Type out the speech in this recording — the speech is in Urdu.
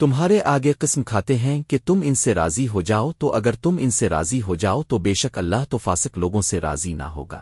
تمہارے آگے قسم کھاتے ہیں کہ تم ان سے راضی ہو جاؤ تو اگر تم ان سے راضی ہو جاؤ تو بے شک اللہ تو فاسق لوگوں سے راضی نہ ہوگا۔